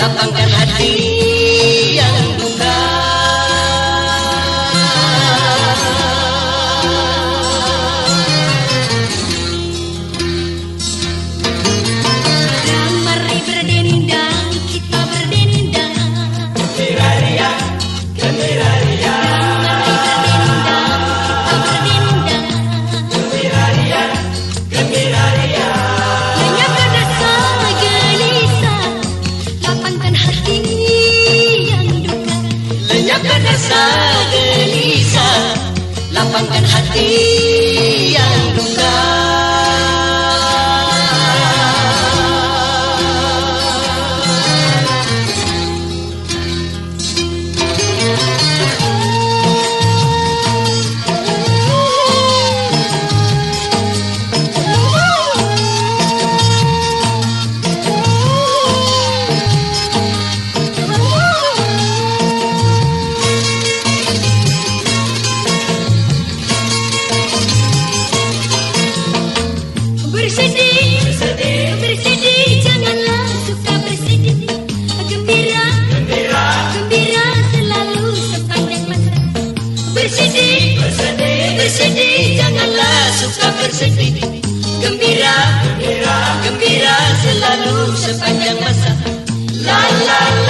lapangkan hati merasa gelisah. Lapangkan hati yang luka bersedih, bersedih, bersedih, janganlah suka bersedih. Gembira, gembira, gembira selalu sepanjang masa. La la la.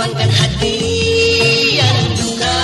mengorbankan hati yang duka